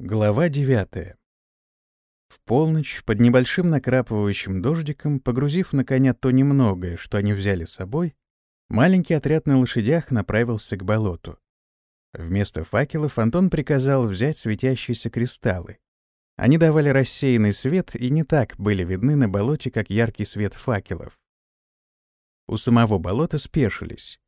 Глава 9. В полночь, под небольшим накрапывающим дождиком, погрузив на коня то немногое, что они взяли с собой, маленький отряд на лошадях направился к болоту. Вместо факелов Антон приказал взять светящиеся кристаллы. Они давали рассеянный свет и не так были видны на болоте, как яркий свет факелов. У самого болота спешились.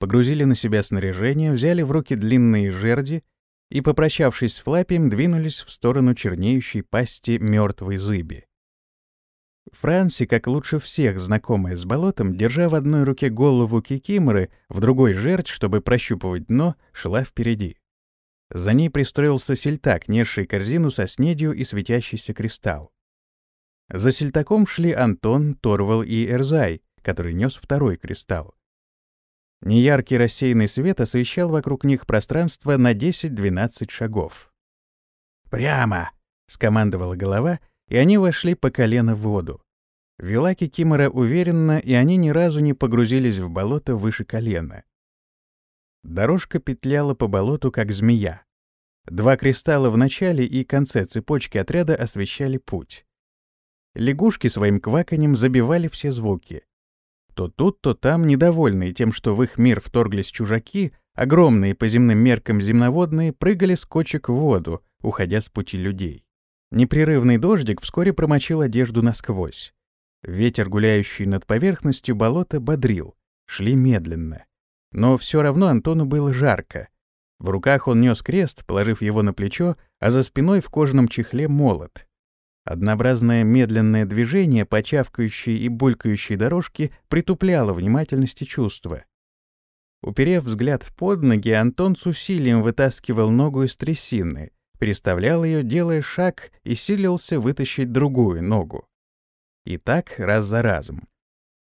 Погрузили на себя снаряжение, взяли в руки длинные жерди — и, попрощавшись с Флапием, двинулись в сторону чернеющей пасти мертвой зыби. Франси, как лучше всех знакомая с болотом, держа в одной руке голову кикиморы, в другой — жерть, чтобы прощупывать дно, шла впереди. За ней пристроился сельтак, несший корзину со снедью и светящийся кристалл. За сельтаком шли Антон, Торвал и Эрзай, который нес второй кристалл. Неяркий рассеянный свет освещал вокруг них пространство на 10-12 шагов. «Прямо!» — скомандовала голова, и они вошли по колено в воду. Вела Кикимора уверенно, и они ни разу не погрузились в болото выше колена. Дорожка петляла по болоту, как змея. Два кристалла в начале и конце цепочки отряда освещали путь. Лягушки своим кваканьем забивали все звуки. То тут, то там, недовольные тем, что в их мир вторглись чужаки, огромные по земным меркам земноводные прыгали с кочек в воду, уходя с пути людей. Непрерывный дождик вскоре промочил одежду насквозь. Ветер, гуляющий над поверхностью болота, бодрил. Шли медленно. Но все равно Антону было жарко. В руках он нес крест, положив его на плечо, а за спиной в кожаном чехле молот. Однообразное медленное движение по чавкающей и булькающей дорожке притупляло внимательность и чувства. Уперев взгляд под ноги, Антон с усилием вытаскивал ногу из трясины, переставлял ее, делая шаг, и силился вытащить другую ногу. И так раз за разом.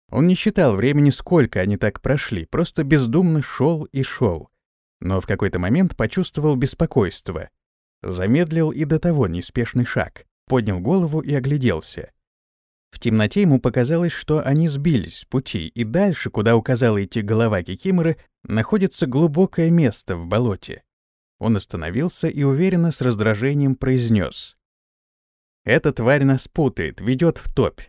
Он не считал времени, сколько они так прошли, просто бездумно шел и шел. Но в какой-то момент почувствовал беспокойство. Замедлил и до того неспешный шаг поднял голову и огляделся. В темноте ему показалось, что они сбились с пути, и дальше, куда указала идти голова Кикиморы, находится глубокое место в болоте. Он остановился и уверенно с раздражением произнес. «Эта тварь нас путает, ведет в топь.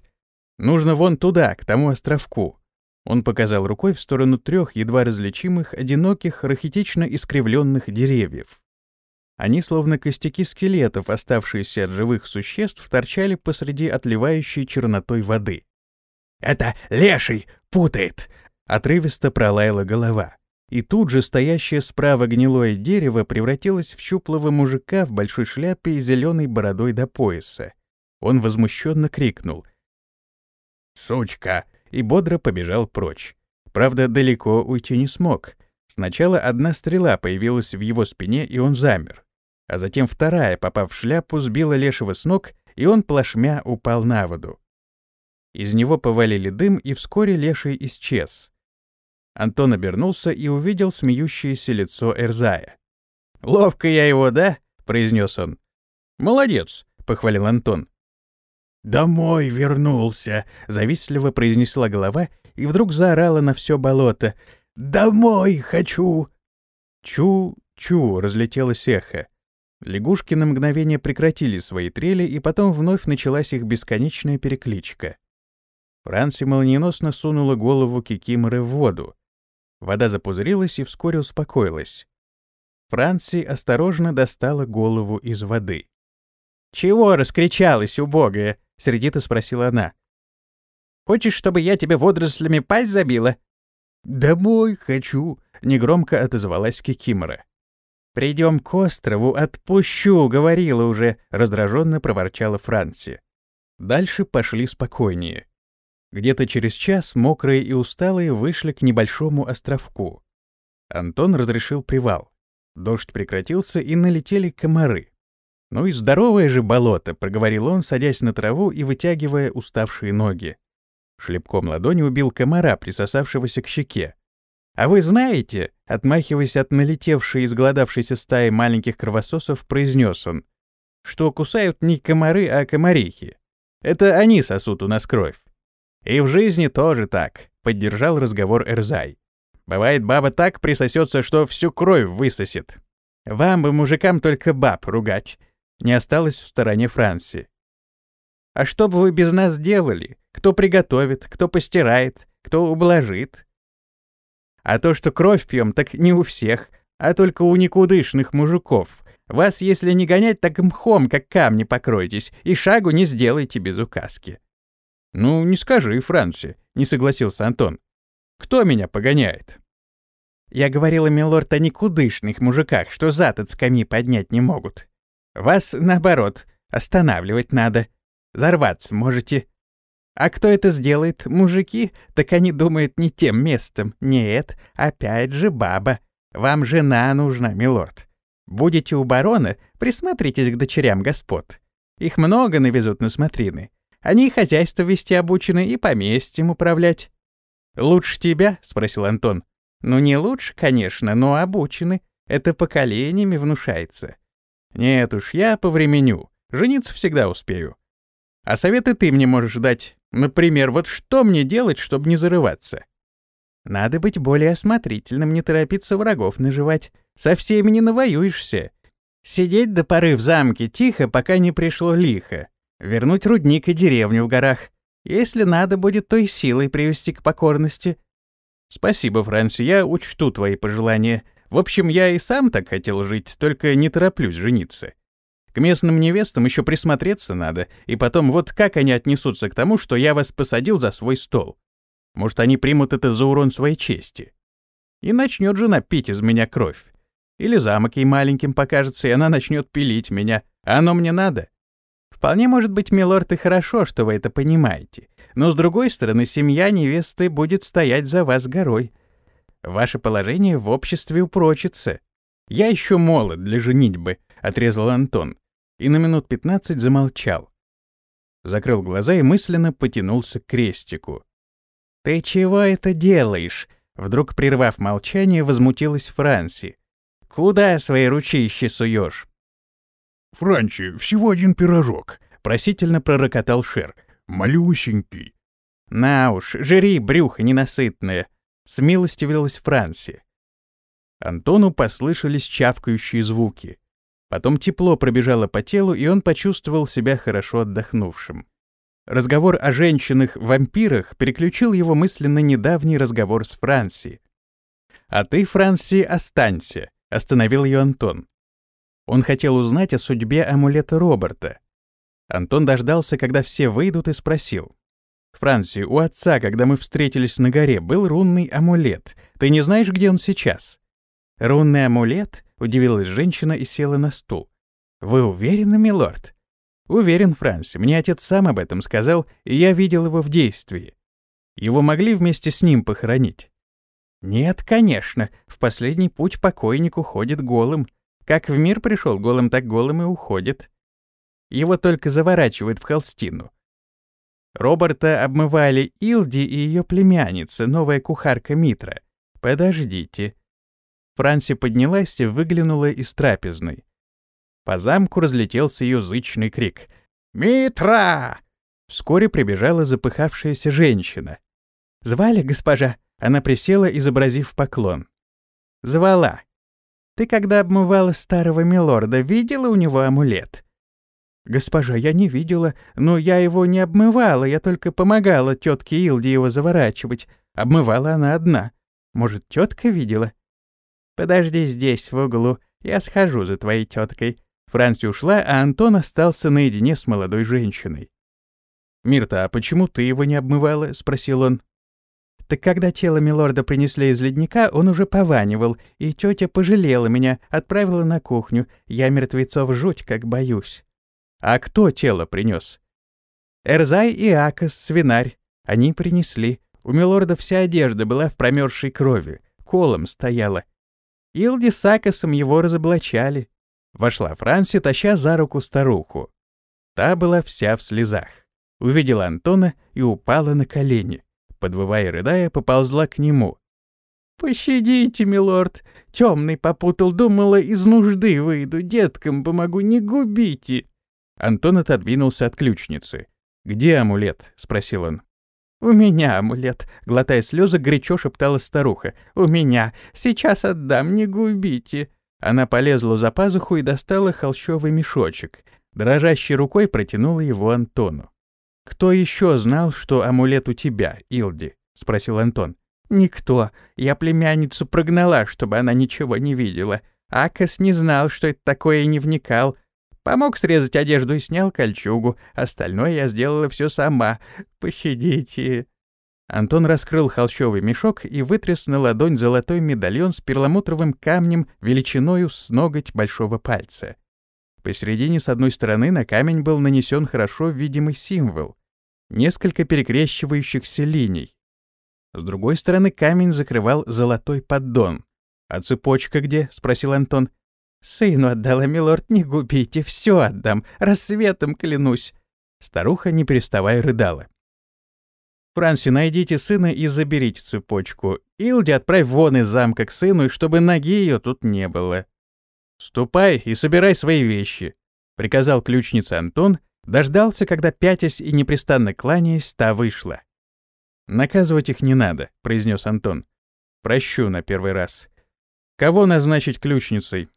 Нужно вон туда, к тому островку». Он показал рукой в сторону трех едва различимых, одиноких, рахитично искривленных деревьев. Они, словно костяки скелетов, оставшиеся от живых существ, торчали посреди отливающей чернотой воды. «Это леший путает!» — отрывисто пролаяла голова. И тут же стоящее справа гнилое дерево превратилось в щуплого мужика в большой шляпе и зеленой бородой до пояса. Он возмущенно крикнул. «Сучка!» и бодро побежал прочь. Правда, далеко уйти не смог. Сначала одна стрела появилась в его спине, и он замер а затем вторая, попав в шляпу, сбила лешего с ног, и он плашмя упал на воду. Из него повалили дым, и вскоре леший исчез. Антон обернулся и увидел смеющееся лицо Эрзая. «Ловко я его, да?» — произнес он. «Молодец», — похвалил Антон. «Домой вернулся», — завистливо произнесла голова и вдруг заорала на все болото. «Домой хочу!» «Чу-чу!» — разлетелось эхо. Лягушки на мгновение прекратили свои трели, и потом вновь началась их бесконечная перекличка. Франси молниеносно сунула голову Кикиморы в воду. Вода запузырилась и вскоре успокоилась. Франси осторожно достала голову из воды. «Чего раскричалась, убогая?» — сердито спросила она. «Хочешь, чтобы я тебе водорослями пасть забила?» «Домой хочу», — негромко отозвалась Кикимора. «Придем к острову, отпущу», — говорила уже, — раздраженно проворчала Франси. Дальше пошли спокойнее. Где-то через час мокрые и усталые вышли к небольшому островку. Антон разрешил привал. Дождь прекратился, и налетели комары. «Ну и здоровое же болото», — проговорил он, садясь на траву и вытягивая уставшие ноги. Шлепком ладони убил комара, присосавшегося к щеке. «А вы знаете, — отмахиваясь от налетевшей и сголодавшейся стаи маленьких кровососов, произнес он, что кусают не комары, а комарихи. Это они сосут у нас кровь. И в жизни тоже так, — поддержал разговор Эрзай. Бывает, баба так присосется, что всю кровь высосет. Вам бы, мужикам, только баб ругать. Не осталось в стороне Франции. А что бы вы без нас делали? Кто приготовит, кто постирает, кто ублажит? А то, что кровь пьем, так не у всех, а только у никудышных мужиков. Вас, если не гонять, так мхом, как камни покройтесь, и шагу не сделайте без указки. Ну, не скажи, Франси, не согласился Антон. Кто меня погоняет? Я говорила, милорд, о никудышных мужиках, что зад от скамьи поднять не могут. Вас, наоборот, останавливать надо. Зарваться можете. А кто это сделает? Мужики? Так они думают не тем местом. Нет, опять же баба. Вам жена нужна, милорд. Будете у барона, присмотритесь к дочерям господ. Их много навезут на смотрины. Они и хозяйство вести обучены, и поместьем управлять. «Лучше тебя?» — спросил Антон. «Ну, не лучше, конечно, но обучены. Это поколениями внушается. Нет уж, я повременю. Жениться всегда успею. А советы ты мне можешь дать. Например, вот что мне делать, чтобы не зарываться?» «Надо быть более осмотрительным, не торопиться врагов наживать. Со всеми не навоюешься. Сидеть до поры в замке тихо, пока не пришло лихо. Вернуть рудник и деревню в горах. Если надо будет, то и силой привести к покорности. Спасибо, Франси, я учту твои пожелания. В общем, я и сам так хотел жить, только не тороплюсь жениться. К местным невестам еще присмотреться надо, и потом вот как они отнесутся к тому, что я вас посадил за свой стол. Может, они примут это за урон своей чести. И начнет жена пить из меня кровь. Или замок ей маленьким покажется, и она начнет пилить меня. А оно мне надо? Вполне может быть, милорд, и хорошо, что вы это понимаете. Но, с другой стороны, семья невесты будет стоять за вас горой. Ваше положение в обществе упрочится. Я еще молод для женитьбы, — отрезал Антон. И на минут пятнадцать замолчал. Закрыл глаза и мысленно потянулся к крестику. «Ты чего это делаешь?» Вдруг, прервав молчание, возмутилась Франси. «Куда свои ручищи суешь?» «Франчи, всего один пирожок», — просительно пророкотал Шер. «Малюсенький». «На уж, жри, брюхо ненасытное», — смилостивилась Франси. Антону послышались чавкающие звуки. Потом тепло пробежало по телу, и он почувствовал себя хорошо отдохнувшим. Разговор о женщинах-вампирах переключил его мысли на недавний разговор с Франси. «А ты, Франси, останься», — остановил ее Антон. Он хотел узнать о судьбе амулета Роберта. Антон дождался, когда все выйдут, и спросил. «Франси, у отца, когда мы встретились на горе, был рунный амулет. Ты не знаешь, где он сейчас?» «Рунный амулет?» — удивилась женщина и села на стул. «Вы уверены, милорд?» «Уверен, Франси. Мне отец сам об этом сказал, и я видел его в действии. Его могли вместе с ним похоронить?» «Нет, конечно. В последний путь покойник уходит голым. Как в мир пришел голым, так голым и уходит. Его только заворачивают в холстину. Роберта обмывали Илди и ее племянница, новая кухарка Митра. Подождите. Франси поднялась и выглянула из трапезной. По замку разлетелся ее зычный крик. «Митра!» Вскоре прибежала запыхавшаяся женщина. «Звали, госпожа?» Она присела, изобразив поклон. «Звала. Ты, когда обмывала старого милорда, видела у него амулет?» «Госпожа, я не видела, но я его не обмывала, я только помогала тетке Илде его заворачивать. Обмывала она одна. Может, тетка видела?» «Подожди здесь, в углу, я схожу за твоей теткой». Франси ушла, а Антон остался наедине с молодой женщиной. «Мирта, а почему ты его не обмывала?» — спросил он. Так когда тело милорда принесли из ледника, он уже пованивал, и тетя пожалела меня, отправила на кухню. Я мертвецов жуть как боюсь. А кто тело принес? Эрзай и Акас, свинарь. Они принесли. У милорда вся одежда была в промерзшей крови, колом стояла. Илди с Акасом его разоблачали. Вошла Франси, таща за руку старуху. Та была вся в слезах. Увидела Антона и упала на колени подвывая и рыдая, поползла к нему. «Пощадите, милорд! Темный попутал, думала, из нужды выйду, деткам помогу, не губите!» Антон отодвинулся от ключницы. «Где амулет?» — спросил он. «У меня амулет», — глотая слезы, горячо шептала старуха. «У меня. Сейчас отдам, не губите». Она полезла за пазуху и достала холщовый мешочек. Дрожащей рукой протянула его Антону. «Кто еще знал, что амулет у тебя, Илди?» — спросил Антон. «Никто. Я племянницу прогнала, чтобы она ничего не видела. Акас не знал, что это такое, и не вникал. Помог срезать одежду и снял кольчугу. Остальное я сделала все сама. Пощадите». Антон раскрыл холщовый мешок и вытряс на ладонь золотой медальон с перламутровым камнем величиною с ноготь большого пальца. Посередине с одной стороны на камень был нанесен хорошо видимый символ — несколько перекрещивающихся линий. С другой стороны камень закрывал золотой поддон. «А цепочка где?» — спросил Антон. «Сыну отдала, милорд, не губите, все отдам, рассветом клянусь». Старуха, не переставая, рыдала. Франси, найдите сына и заберите цепочку. Илди отправь вон из замка к сыну, чтобы ноги ее тут не было. Ступай и собирай свои вещи, — приказал ключница Антон, дождался, когда, пятясь и непрестанно кланяясь, та вышла. «Наказывать их не надо», — произнес Антон. «Прощу на первый раз. Кого назначить ключницей?»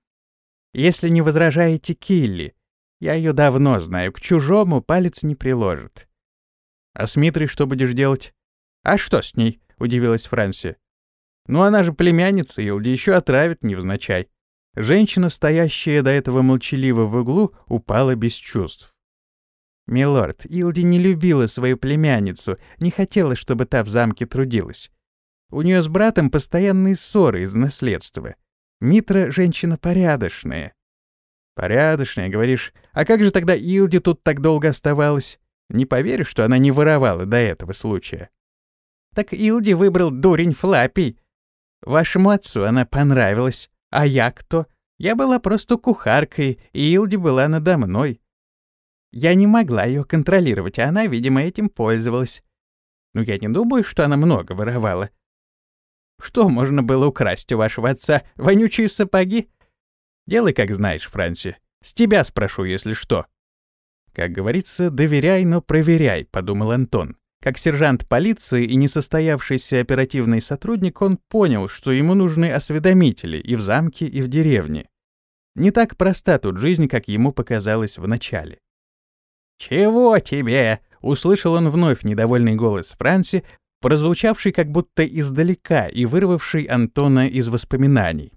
«Если не возражаете, Килли. Я ее давно знаю, к чужому палец не приложит». А с Митрой что будешь делать? А что с ней? Удивилась Франси. Ну она же племянница Илди, еще отравит невзначай. Женщина, стоящая до этого молчаливо в углу, упала без чувств. «Милорд, Илди не любила свою племянницу, не хотела, чтобы та в замке трудилась. У нее с братом постоянные ссоры из наследства. Митра — женщина порядочная». «Порядочная, говоришь. А как же тогда Илди тут так долго оставалась? Не поверю, что она не воровала до этого случая. Так Илди выбрал дурень Флаппи. Вашему отцу она понравилась. А я кто? Я была просто кухаркой, и Илди была надо мной. Я не могла ее контролировать, а она, видимо, этим пользовалась. Но я не думаю, что она много воровала. Что можно было украсть у вашего отца? Вонючие сапоги? Делай, как знаешь, Франси. С тебя спрошу, если что. Как говорится, доверяй, но проверяй, подумал Антон. Как сержант полиции и несостоявшийся оперативный сотрудник, он понял, что ему нужны осведомители и в замке, и в деревне. Не так проста тут жизнь, как ему показалось в начале. «Чего тебе?» — услышал он вновь недовольный голос Франси, прозвучавший как будто издалека и вырвавший Антона из воспоминаний.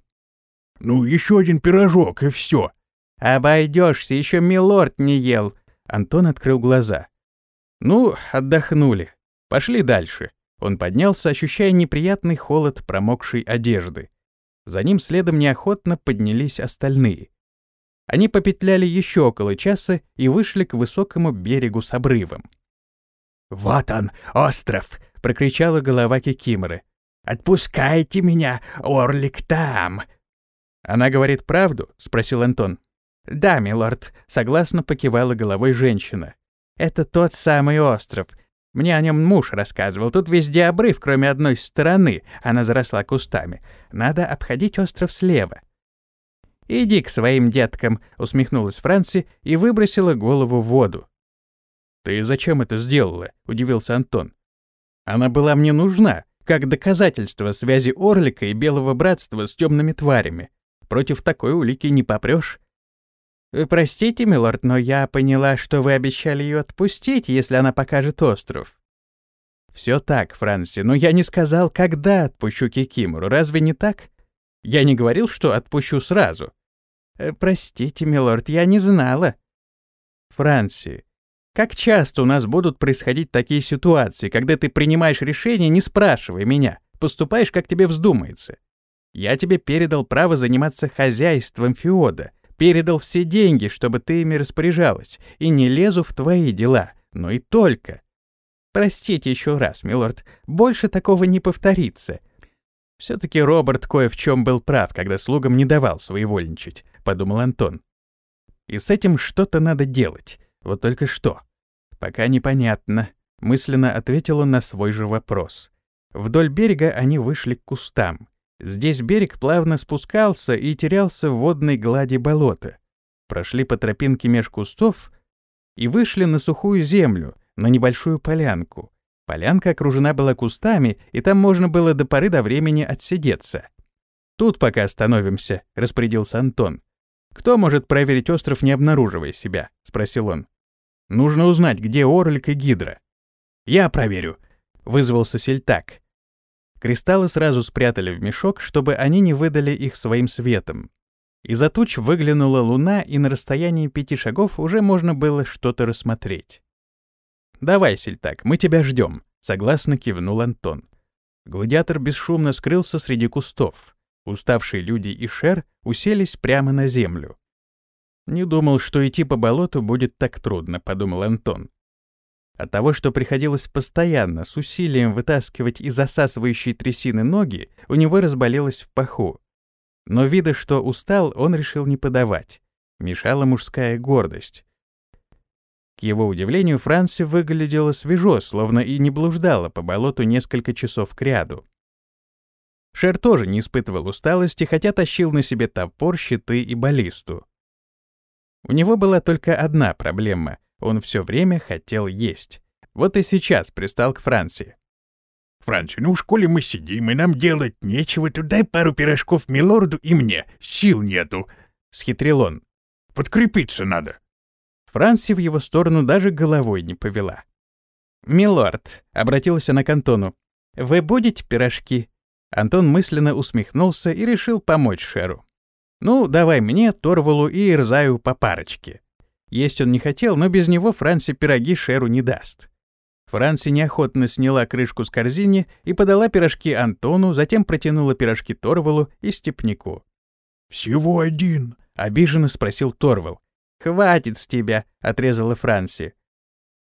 «Ну, еще один пирожок, и все». «Обойдешься, еще милорд не ел», Антон открыл глаза. «Ну, отдохнули. Пошли дальше». Он поднялся, ощущая неприятный холод промокшей одежды. За ним следом неохотно поднялись остальные. Они попетляли еще около часа и вышли к высокому берегу с обрывом. «Вот он, остров!» — прокричала голова Кикиморы. «Отпускайте меня, Орлик там!» «Она говорит правду?» — спросил Антон. «Да, милорд», — согласно покивала головой женщина. «Это тот самый остров. Мне о нем муж рассказывал. Тут везде обрыв, кроме одной стороны. Она заросла кустами. Надо обходить остров слева». «Иди к своим деткам», — усмехнулась Франси и выбросила голову в воду. «Ты зачем это сделала?» — удивился Антон. «Она была мне нужна, как доказательство связи Орлика и Белого Братства с темными тварями. Против такой улики не попрешь. Э, «Простите, милорд, но я поняла, что вы обещали ее отпустить, если она покажет остров». «Все так, Франси, но я не сказал, когда отпущу Кикимору, разве не так? Я не говорил, что отпущу сразу». Э, «Простите, милорд, я не знала». «Франси, как часто у нас будут происходить такие ситуации, когда ты принимаешь решение, не спрашивая меня, поступаешь, как тебе вздумается? Я тебе передал право заниматься хозяйством Феода» передал все деньги, чтобы ты ими распоряжалась, и не лезу в твои дела, но и только. Простите еще раз, милорд, больше такого не повторится. Все-таки Роберт кое в чем был прав, когда слугам не давал своевольничать, подумал Антон. И с этим что-то надо делать, вот только что. Пока непонятно, мысленно ответил он на свой же вопрос. Вдоль берега они вышли к кустам. Здесь берег плавно спускался и терялся в водной глади болота. Прошли по тропинке меж кустов и вышли на сухую землю, на небольшую полянку. Полянка окружена была кустами, и там можно было до поры до времени отсидеться. «Тут пока остановимся», — распорядился Антон. «Кто может проверить остров, не обнаруживая себя?» — спросил он. «Нужно узнать, где Орлик и Гидра». «Я проверю», — вызвался Сельтак. Кристаллы сразу спрятали в мешок, чтобы они не выдали их своим светом. Из-за туч выглянула луна, и на расстоянии пяти шагов уже можно было что-то рассмотреть. «Давай, Сельтак, мы тебя ждем», — согласно кивнул Антон. Гладиатор бесшумно скрылся среди кустов. Уставшие люди и Шер уселись прямо на землю. «Не думал, что идти по болоту будет так трудно», — подумал Антон. От того, что приходилось постоянно с усилием вытаскивать из засасывающей трясины ноги, у него разболелось в паху. Но вида, что устал, он решил не подавать. Мешала мужская гордость. К его удивлению, Франси выглядела свежо, словно и не блуждала по болоту несколько часов кряду. Шер тоже не испытывал усталости, хотя тащил на себе топор, щиты и баллисту. У него была только одна проблема он все время хотел есть. Вот и сейчас пристал к Франции. «Франси, ну в школе мы сидим, и нам делать нечего, то дай пару пирожков милорду и мне. Сил нету», — схитрил он. «Подкрепиться надо». Франси в его сторону даже головой не повела. «Милорд», — обратилась она к Антону, — «вы будете пирожки?» Антон мысленно усмехнулся и решил помочь Шеру. «Ну, давай мне, Торвалу и Ирзаю по парочке. Есть он не хотел, но без него Франси пироги Шеру не даст. Франси неохотно сняла крышку с корзины и подала пирожки Антону, затем протянула пирожки Торвалу и Степнику. «Всего один?» — обиженно спросил Торвал. «Хватит с тебя!» — отрезала Франси.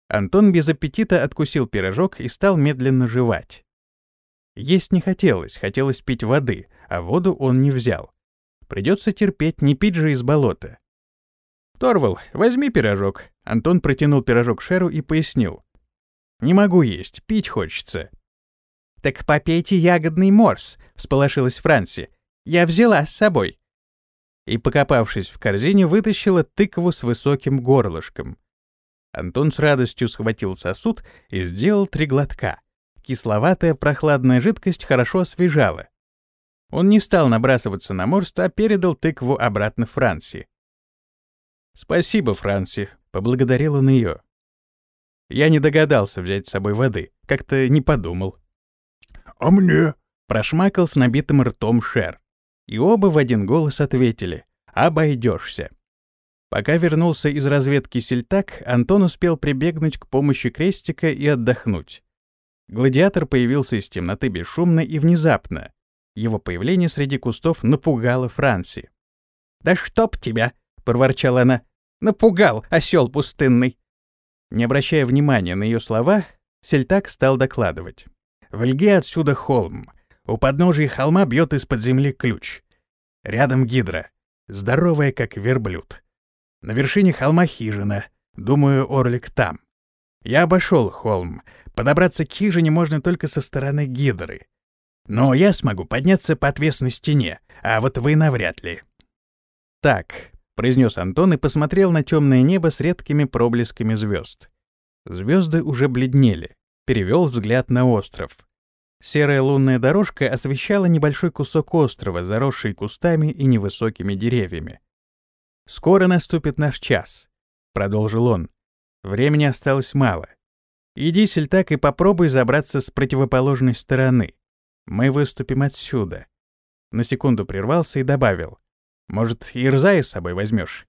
Антон без аппетита откусил пирожок и стал медленно жевать. Есть не хотелось, хотелось пить воды, а воду он не взял. Придется терпеть, не пить же из болота. «Торвал, возьми пирожок». Антон протянул пирожок Шеру и пояснил. «Не могу есть, пить хочется». «Так попейте ягодный морс», — всполошилась Франси. «Я взяла с собой». И, покопавшись в корзине, вытащила тыкву с высоким горлышком. Антон с радостью схватил сосуд и сделал три глотка. Кисловатая прохладная жидкость хорошо освежала. Он не стал набрасываться на морс, а передал тыкву обратно Франции. «Спасибо, Франси», — поблагодарил он ее. Я не догадался взять с собой воды, как-то не подумал. «А мне?» — прошмакал с набитым ртом Шер. И оба в один голос ответили «Обойдешься». Пока вернулся из разведки Сельтак, Антон успел прибегнуть к помощи крестика и отдохнуть. Гладиатор появился из темноты бесшумно и внезапно. Его появление среди кустов напугало Франси. «Да чтоб тебя!» проворчала она. «Напугал, осел пустынный!» Не обращая внимания на ее слова, Сельтак стал докладывать. «В льге отсюда холм. У подножия холма бьет из-под земли ключ. Рядом гидра, здоровая, как верблюд. На вершине холма хижина. Думаю, Орлик там. Я обошел холм. Подобраться к хижине можно только со стороны гидры. Но я смогу подняться по отвесной стене, а вот вы навряд ли. Так, — произнес Антон и посмотрел на темное небо с редкими проблесками звезд. Звезды уже бледнели. Перевел взгляд на остров. Серая лунная дорожка освещала небольшой кусок острова, заросший кустами и невысокими деревьями. «Скоро наступит наш час», — продолжил он. «Времени осталось мало. Иди, Сельтак, и попробуй забраться с противоположной стороны. Мы выступим отсюда». На секунду прервался и добавил. Может, Ирзая с собой возьмешь?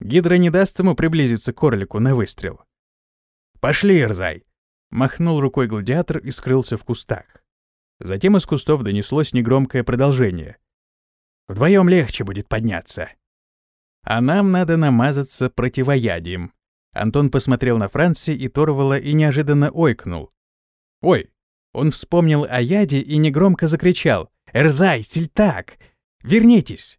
Гидра не даст ему приблизиться к орлику на выстрел. «Пошли, Ирзай!» Махнул рукой гладиатор и скрылся в кустах. Затем из кустов донеслось негромкое продолжение. «Вдвоем легче будет подняться». «А нам надо намазаться противоядием». Антон посмотрел на Франции и Торвала и неожиданно ойкнул. «Ой!» Он вспомнил о яде и негромко закричал. «Эрзай, сельтак! Вернитесь!»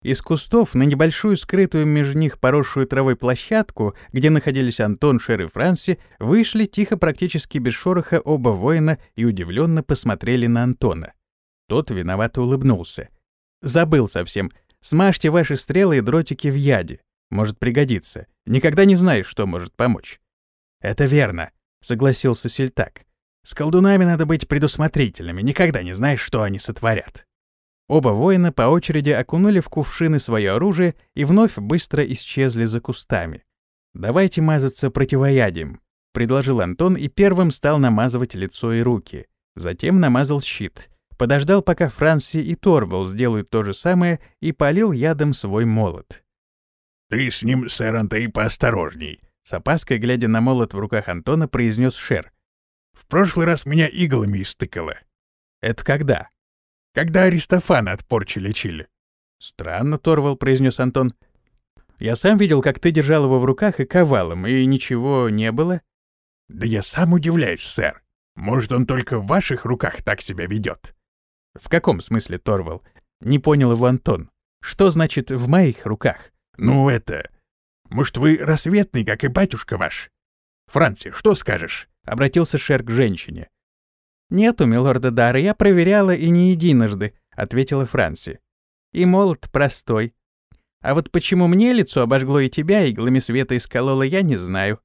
Из кустов на небольшую скрытую между них поросшую травой площадку, где находились Антон, Шер и Франси, вышли тихо, практически без шороха, оба воина и удивленно посмотрели на Антона. Тот виновато улыбнулся. «Забыл совсем. Смажьте ваши стрелы и дротики в яде. Может пригодиться. Никогда не знаешь, что может помочь». «Это верно», — согласился Сельтак. «С колдунами надо быть предусмотрительными. Никогда не знаешь, что они сотворят». Оба воина по очереди окунули в кувшины свое оружие и вновь быстро исчезли за кустами. «Давайте мазаться противоядием», — предложил Антон и первым стал намазывать лицо и руки. Затем намазал щит. Подождал, пока Франси и Торвал сделают то же самое, и полил ядом свой молот. «Ты с ним, сэр Антей, поосторожней», — с опаской, глядя на молот в руках Антона, произнес Шер. «В прошлый раз меня иглами истыкало». «Это когда?» «Когда Аристофана от порчи лечили». «Странно, Торвал», — произнес Антон. «Я сам видел, как ты держал его в руках и ковалом, и ничего не было». «Да я сам удивляюсь, сэр. Может, он только в ваших руках так себя ведет?» «В каком смысле, Торвал?» Не понял его Антон. «Что значит «в моих руках»?» «Ну, это... Может, вы рассветный, как и батюшка ваш?» «Франси, что скажешь?» — обратился Шер к женщине. «Нету, милорда Дара, я проверяла и не единожды», — ответила Франси. «И молот простой. А вот почему мне лицо обожгло и тебя иглами света искололо, я не знаю.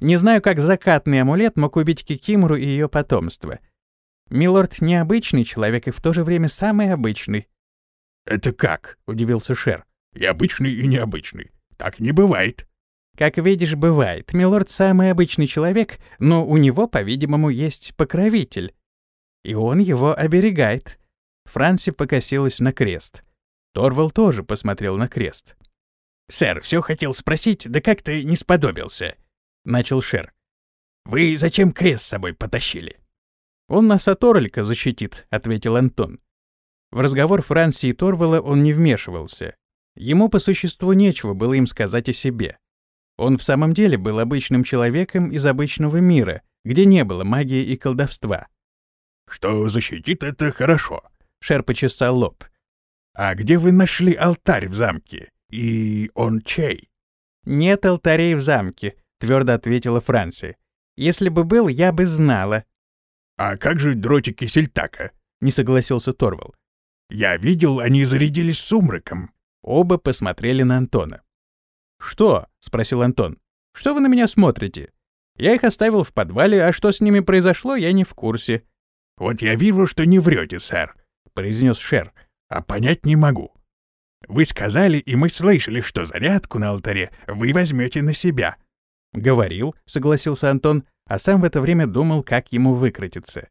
Не знаю, как закатный амулет мог убить Кикимору и ее потомство. Милорд необычный человек и в то же время самый обычный. «Это как?» — удивился Шер. «И обычный, и необычный. Так не бывает». «Как видишь, бывает. Милорд самый обычный человек, но у него, по-видимому, есть покровитель. И он его оберегает». Франси покосилась на крест. Торвал тоже посмотрел на крест. «Сэр, все хотел спросить, да как ты не сподобился?» — начал Шер. «Вы зачем крест с собой потащили?» «Он нас от Орелька защитит», — ответил Антон. В разговор Франции и Торвала он не вмешивался. Ему по существу нечего было им сказать о себе. Он в самом деле был обычным человеком из обычного мира, где не было магии и колдовства. «Что защитит, это хорошо», — Шер почесал лоб. «А где вы нашли алтарь в замке? И он чей?» «Нет алтарей в замке», — твердо ответила Франция. «Если бы был, я бы знала». «А как же дротики Сельтака?» — не согласился Торвал. «Я видел, они зарядились сумраком». Оба посмотрели на Антона. «Что?» — спросил Антон. «Что вы на меня смотрите? Я их оставил в подвале, а что с ними произошло, я не в курсе». «Вот я вижу, что не врете, сэр», — произнес Шер. «А понять не могу. Вы сказали, и мы слышали, что зарядку на алтаре вы возьмете на себя». «Говорил», — согласился Антон, а сам в это время думал, как ему выкрутиться.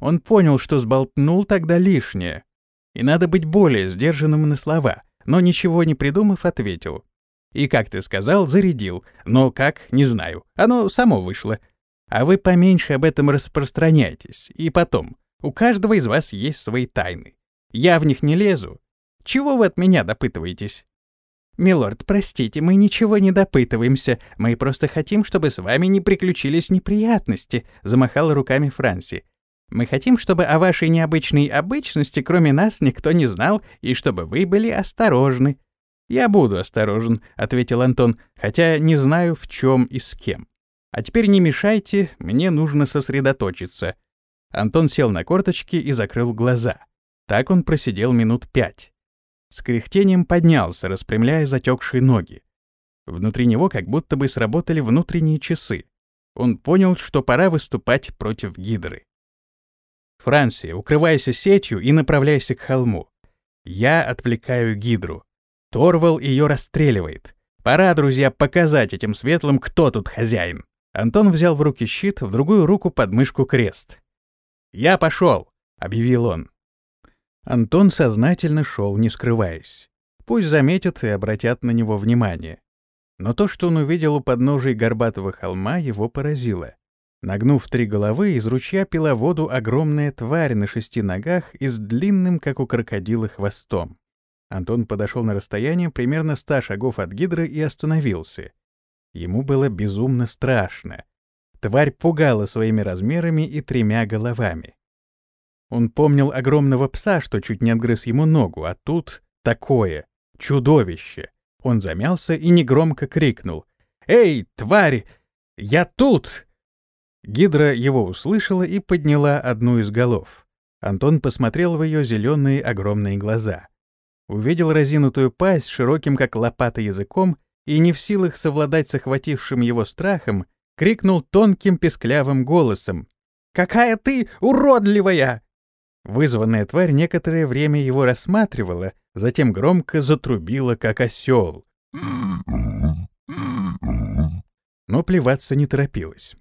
Он понял, что сболтнул тогда лишнее, и надо быть более сдержанным на слова, но ничего не придумав, ответил. И, как ты сказал, зарядил, но как, не знаю, оно само вышло. А вы поменьше об этом распространяйтесь. И потом, у каждого из вас есть свои тайны. Я в них не лезу. Чего вы от меня допытываетесь? «Милорд, простите, мы ничего не допытываемся. Мы просто хотим, чтобы с вами не приключились неприятности», — замахала руками Франси. «Мы хотим, чтобы о вашей необычной обычности, кроме нас, никто не знал, и чтобы вы были осторожны». «Я буду осторожен», — ответил Антон, «хотя не знаю, в чем и с кем. А теперь не мешайте, мне нужно сосредоточиться». Антон сел на корточки и закрыл глаза. Так он просидел минут пять. С кряхтением поднялся, распрямляя затекшие ноги. Внутри него как будто бы сработали внутренние часы. Он понял, что пора выступать против Гидры. «Франция, укрывайся сетью и направляйся к холму. Я отвлекаю Гидру. Торвал ее расстреливает. Пора, друзья, показать этим светлым, кто тут хозяин». Антон взял в руки щит, в другую руку подмышку крест. «Я пошел», — объявил он. Антон сознательно шел, не скрываясь. Пусть заметят и обратят на него внимание. Но то, что он увидел у подножия горбатого холма, его поразило. Нагнув три головы, из ручья пила воду огромная тварь на шести ногах и с длинным, как у крокодила, хвостом. Антон подошел на расстояние примерно ста шагов от гидры и остановился. Ему было безумно страшно. Тварь пугала своими размерами и тремя головами. Он помнил огромного пса, что чуть не отгрыз ему ногу, а тут такое чудовище. Он замялся и негромко крикнул. «Эй, тварь! Я тут!» Гидра его услышала и подняла одну из голов. Антон посмотрел в ее зеленые огромные глаза. Увидел разинутую пасть широким, как лопата, языком и, не в силах совладать с охватившим его страхом, крикнул тонким песклявым голосом. «Какая ты уродливая!» Вызванная тварь некоторое время его рассматривала, затем громко затрубила, как осел. Но плеваться не торопилась.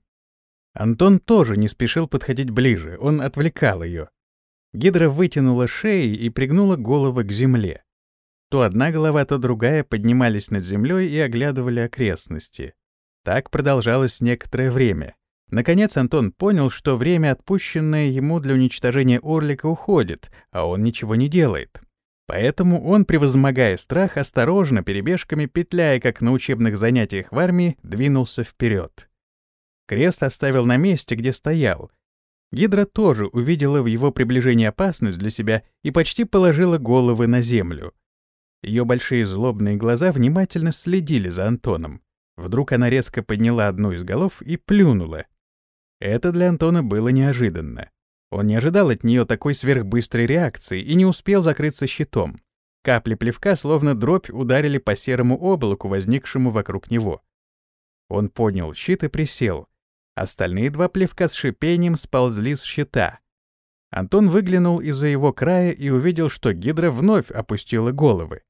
Антон тоже не спешил подходить ближе, он отвлекал ее. Гидра вытянула шеи и пригнула голову к земле. То одна голова, то другая поднимались над землей и оглядывали окрестности. Так продолжалось некоторое время. Наконец Антон понял, что время, отпущенное ему для уничтожения Орлика, уходит, а он ничего не делает. Поэтому он, превозмогая страх, осторожно, перебежками, петляя, как на учебных занятиях в армии, двинулся вперед. Крест оставил на месте, где стоял. Гидра тоже увидела в его приближении опасность для себя и почти положила головы на землю. Ее большие злобные глаза внимательно следили за Антоном. Вдруг она резко подняла одну из голов и плюнула. Это для Антона было неожиданно. Он не ожидал от нее такой сверхбыстрой реакции и не успел закрыться щитом. Капли плевка, словно дробь, ударили по серому облаку, возникшему вокруг него. Он поднял щит и присел. Остальные два плевка с шипением сползли с щита. Антон выглянул из-за его края и увидел, что гидра вновь опустила головы.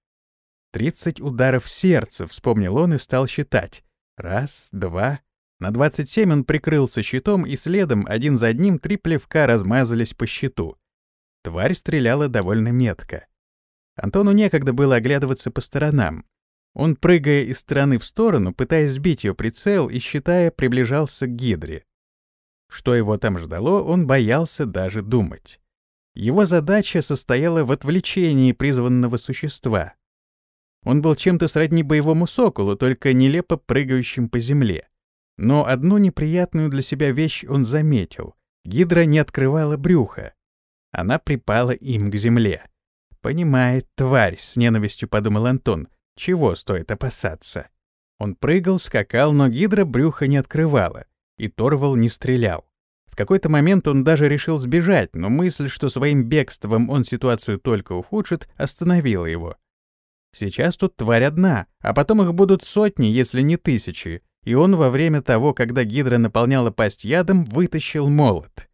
«Тридцать ударов сердца», — вспомнил он и стал считать. Раз, два, на 27 он прикрылся щитом, и следом, один за одним, три плевка размазались по щиту. Тварь стреляла довольно метко. Антону некогда было оглядываться по сторонам. Он, прыгая из стороны в сторону, пытаясь сбить ее прицел и, считая, приближался к гидре. Что его там ждало, он боялся даже думать. Его задача состояла в отвлечении призванного существа. Он был чем-то сродни боевому соколу, только нелепо прыгающим по земле. Но одну неприятную для себя вещь он заметил. Гидра не открывала брюха. Она припала им к земле. «Понимает, тварь», — с ненавистью подумал Антон, — «чего стоит опасаться?» Он прыгал, скакал, но гидра брюха не открывала, и Торвал не стрелял. В какой-то момент он даже решил сбежать, но мысль, что своим бегством он ситуацию только ухудшит, остановила его. Сейчас тут тварь одна, а потом их будут сотни, если не тысячи, и он во время того, когда гидра наполняла пасть ядом, вытащил молот.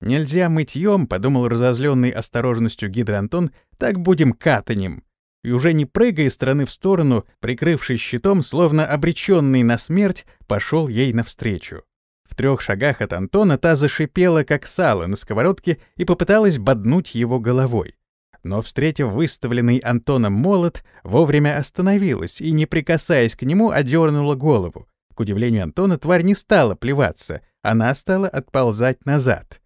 «Нельзя мытьем», — подумал разозленный осторожностью гидра «так будем катанем». И уже не прыгая из стороны в сторону, прикрывшись щитом, словно обреченный на смерть, пошел ей навстречу. В трех шагах от Антона та зашипела, как сало на сковородке, и попыталась боднуть его головой. Но, встретив выставленный Антоном молот, вовремя остановилась и, не прикасаясь к нему, одернула голову. К удивлению Антона, тварь не стала плеваться, она стала отползать назад.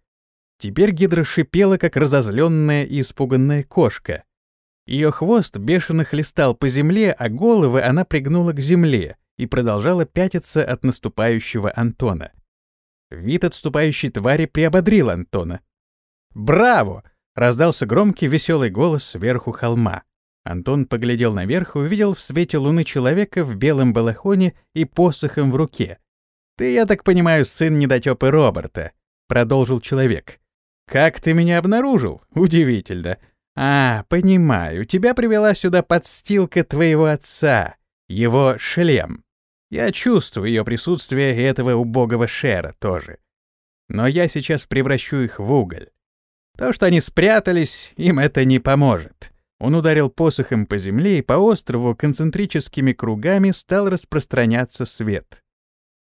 Теперь гидра шипела, как разозленная и испуганная кошка. Ее хвост бешено хлестал по земле, а головы она пригнула к земле и продолжала пятиться от наступающего Антона. Вид отступающей твари приободрил Антона. «Браво!» — раздался громкий веселый голос сверху холма. Антон поглядел наверх и увидел в свете луны человека в белом балахоне и посохом в руке. «Ты, я так понимаю, сын недотёпы Роберта», — продолжил человек. «Как ты меня обнаружил? Удивительно. А, понимаю, тебя привела сюда подстилка твоего отца, его шлем. Я чувствую ее присутствие и этого убогого Шера тоже. Но я сейчас превращу их в уголь. То, что они спрятались, им это не поможет. Он ударил посохом по земле, и по острову концентрическими кругами стал распространяться свет.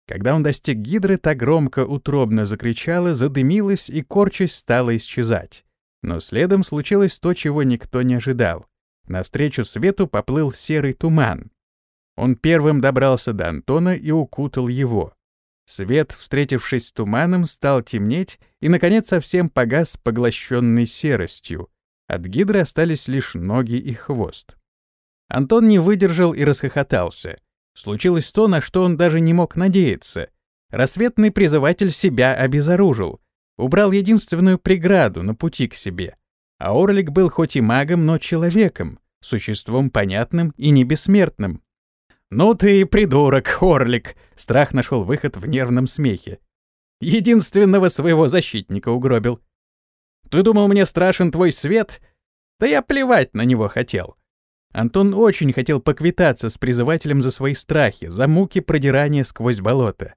Когда он достиг гидры, та громко утробно закричала, задымилась и, корчась, стала исчезать. Но следом случилось то, чего никто не ожидал. Навстречу свету поплыл серый туман. Он первым добрался до Антона и укутал его. Свет, встретившись с туманом, стал темнеть и, наконец, совсем погас, поглощенный серостью — от гидры остались лишь ноги и хвост. Антон не выдержал и расхохотался. Случилось то, на что он даже не мог надеяться. Рассветный призыватель себя обезоружил, убрал единственную преграду на пути к себе. А Орлик был хоть и магом, но человеком, существом понятным и не бессмертным. «Ну ты придурок, Орлик!» — страх нашел выход в нервном смехе. «Единственного своего защитника угробил. Ты думал, мне страшен твой свет? Да я плевать на него хотел. Антон очень хотел поквитаться с призывателем за свои страхи, за муки продирания сквозь болото.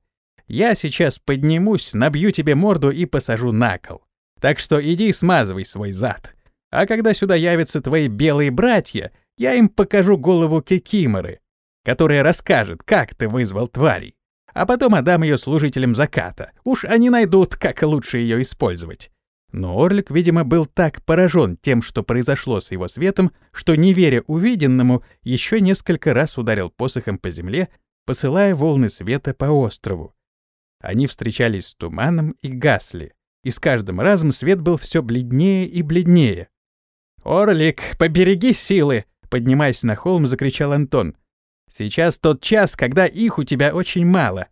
Я сейчас поднимусь, набью тебе морду и посажу на кол. Так что иди смазывай свой зад. А когда сюда явятся твои белые братья, я им покажу голову Кикиморы, которая расскажет, как ты вызвал тварей. А потом отдам ее служителям заката. Уж они найдут, как лучше ее использовать. Но Орлик, видимо, был так поражен тем, что произошло с его светом, что, не веря увиденному, еще несколько раз ударил посохом по земле, посылая волны света по острову. Они встречались с туманом и гасли, и с каждым разом свет был все бледнее и бледнее. «Орлик, побереги силы!» — поднимаясь на холм, закричал Антон. «Сейчас тот час, когда их у тебя очень мало.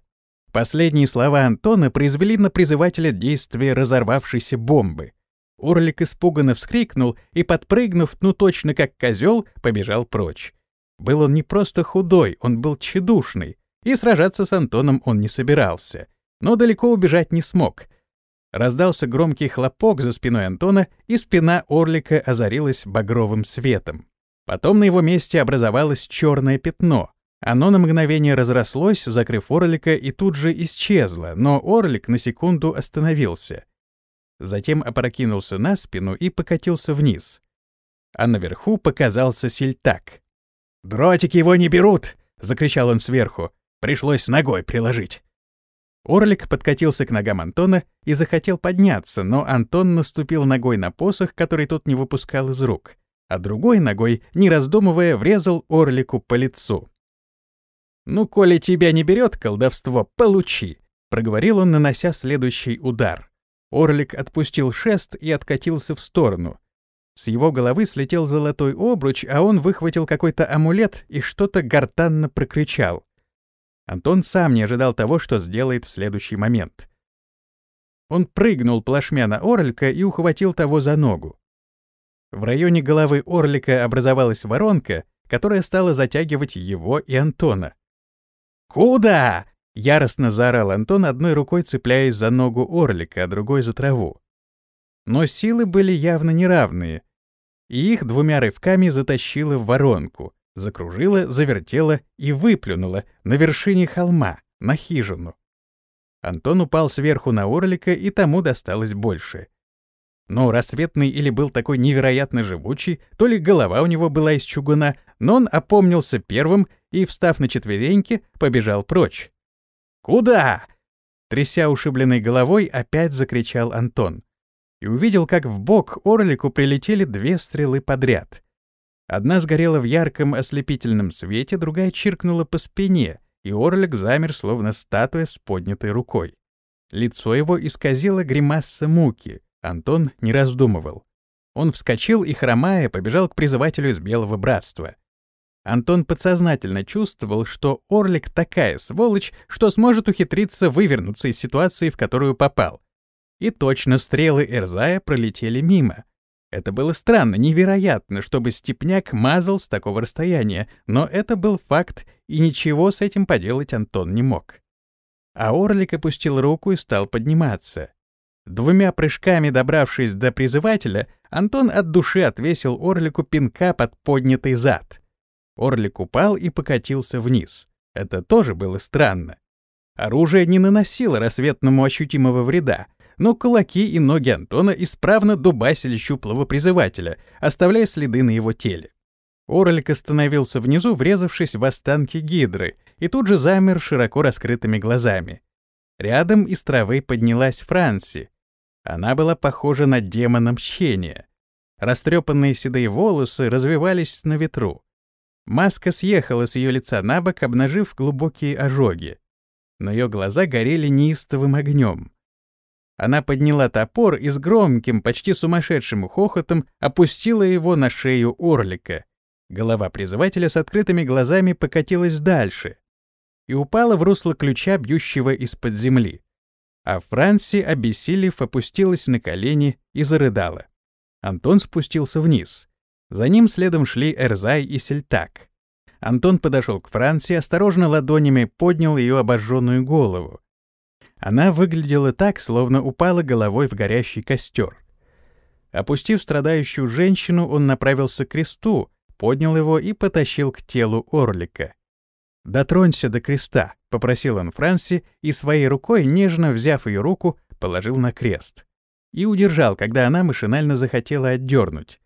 Последние слова Антона произвели на призывателя действие разорвавшейся бомбы. Орлик испуганно вскрикнул и, подпрыгнув, ну точно как козел, побежал прочь. Был он не просто худой, он был тщедушный, и сражаться с Антоном он не собирался, но далеко убежать не смог. Раздался громкий хлопок за спиной Антона, и спина Орлика озарилась багровым светом. Потом на его месте образовалось черное пятно, оно на мгновение разрослось, закрыв орлика, и тут же исчезло, но орлик на секунду остановился. Затем опрокинулся на спину и покатился вниз. А наверху показался сельтак. «Дротики его не берут!» — закричал он сверху. Пришлось ногой приложить. Орлик подкатился к ногам Антона и захотел подняться, но Антон наступил ногой на посох, который тот не выпускал из рук, а другой ногой, не раздумывая, врезал Орлику по лицу. «Ну, коли тебя не берет колдовство, получи!» — проговорил он, нанося следующий удар. Орлик отпустил шест и откатился в сторону. С его головы слетел золотой обруч, а он выхватил какой-то амулет и что-то гортанно прокричал. Антон сам не ожидал того, что сделает в следующий момент. Он прыгнул плашмя на Орлика и ухватил того за ногу. В районе головы Орлика образовалась воронка, которая стала затягивать его и Антона. «Куда?» — яростно заорал Антон, одной рукой цепляясь за ногу орлика, а другой за траву. Но силы были явно неравные, и их двумя рывками затащило в воронку, закружило, завертело и выплюнуло на вершине холма, на хижину. Антон упал сверху на орлика, и тому досталось больше. Но рассветный или был такой невероятно живучий, то ли голова у него была из чугуна, но он опомнился первым и, встав на четвереньки, побежал прочь. «Куда?» Тряся ушибленной головой, опять закричал Антон. И увидел, как в бок Орлику прилетели две стрелы подряд. Одна сгорела в ярком ослепительном свете, другая чиркнула по спине, и Орлик замер, словно статуя с поднятой рукой. Лицо его исказило гримаса муки. Антон не раздумывал. Он вскочил и, хромая, побежал к призывателю из Белого Братства. Антон подсознательно чувствовал, что Орлик такая сволочь, что сможет ухитриться вывернуться из ситуации, в которую попал. И точно стрелы Эрзая пролетели мимо. Это было странно, невероятно, чтобы степняк мазал с такого расстояния, но это был факт, и ничего с этим поделать Антон не мог. А Орлик опустил руку и стал подниматься. Двумя прыжками добравшись до призывателя, Антон от души отвесил Орлику пинка под поднятый зад — Орлик упал и покатился вниз. Это тоже было странно. Оружие не наносило рассветному ощутимого вреда, но кулаки и ноги Антона исправно дубасили щуплого призывателя, оставляя следы на его теле. Орлик остановился внизу, врезавшись в останки гидры, и тут же замер широко раскрытыми глазами. Рядом из травы поднялась Франси. Она была похожа на демона мщения. Растрепанные седые волосы развивались на ветру. Маска съехала с ее лица на бок, обнажив глубокие ожоги. Но ее глаза горели неистовым огнем. Она подняла топор и с громким, почти сумасшедшим хохотом опустила его на шею орлика. Голова призывателя с открытыми глазами покатилась дальше и упала в русло ключа, бьющего из-под земли. А Франси, обессилев, опустилась на колени и зарыдала. Антон спустился вниз. За ним следом шли Эрзай и Сельтак. Антон подошел к Франции, осторожно ладонями поднял ее обожженную голову. Она выглядела так, словно упала головой в горящий костер. Опустив страдающую женщину, он направился к кресту, поднял его и потащил к телу Орлика. «Дотронься до креста», — попросил он Франси, и своей рукой, нежно взяв ее руку, положил на крест. и удержал, когда она машинально захотела отдернуть.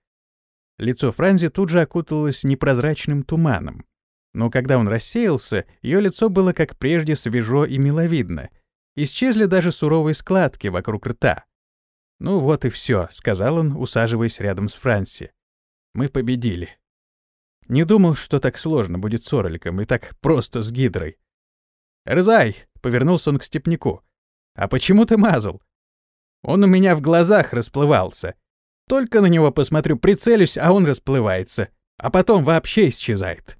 Лицо Франзи тут же окуталось непрозрачным туманом. Но когда он рассеялся, ее лицо было как прежде свежо и миловидно. Исчезли даже суровые складки вокруг рта. «Ну вот и все», — сказал он, усаживаясь рядом с Франси. «Мы победили». Не думал, что так сложно будет с Орликом и так просто с Гидрой. «Рзай!» — повернулся он к степнику. «А почему ты мазал?» «Он у меня в глазах расплывался. Только на него посмотрю, прицелюсь, а он расплывается, а потом вообще исчезает».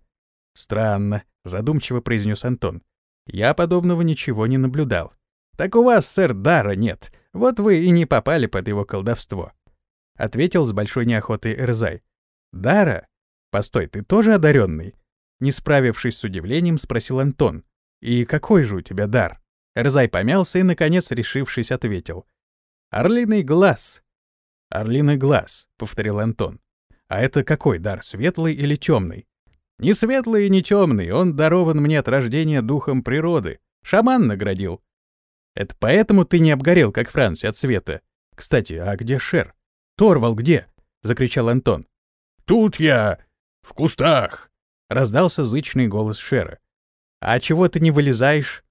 «Странно», — задумчиво произнес Антон. «Я подобного ничего не наблюдал». «Так у вас, сэр, дара нет. Вот вы и не попали под его колдовство», — ответил с большой неохотой Эрзай. «Дара? Постой, ты тоже одаренный? Не справившись с удивлением, спросил Антон. «И какой же у тебя дар?» Эрзай помялся и, наконец, решившись, ответил. «Орлиный глаз». «Орлиный глаз», — повторил Антон. «А это какой дар, светлый или темный?» «Не светлый и не темный, он дарован мне от рождения духом природы. Шаман наградил». «Это поэтому ты не обгорел, как Франц, от света? Кстати, а где Шер? Торвал где?» — закричал Антон. «Тут я! В кустах!» — раздался зычный голос Шера. «А чего ты не вылезаешь?»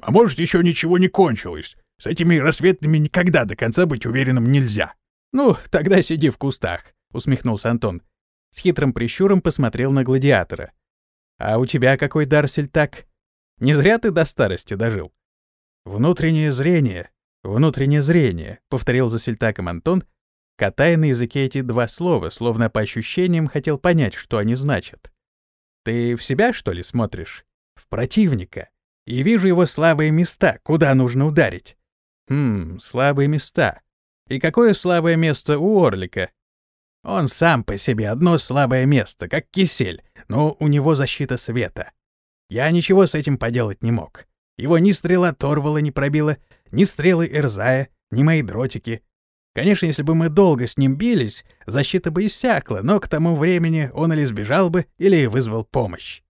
«А может, еще ничего не кончилось. С этими рассветными никогда до конца быть уверенным нельзя». «Ну, тогда сиди в кустах», — усмехнулся Антон. С хитрым прищуром посмотрел на гладиатора. «А у тебя какой дар, Сельтак? Не зря ты до старости дожил». «Внутреннее зрение, внутреннее зрение», — повторил за Сельтаком Антон, катая на языке эти два слова, словно по ощущениям хотел понять, что они значат. «Ты в себя, что ли, смотришь? В противника? И вижу его слабые места, куда нужно ударить». «Хм, слабые места. И какое слабое место у Орлика?» «Он сам по себе одно слабое место, как кисель, но у него защита света. Я ничего с этим поделать не мог. Его ни стрела Торвала не пробила, ни стрелы Эрзая, ни мои дротики. Конечно, если бы мы долго с ним бились, защита бы иссякла, но к тому времени он или сбежал бы, или вызвал помощь.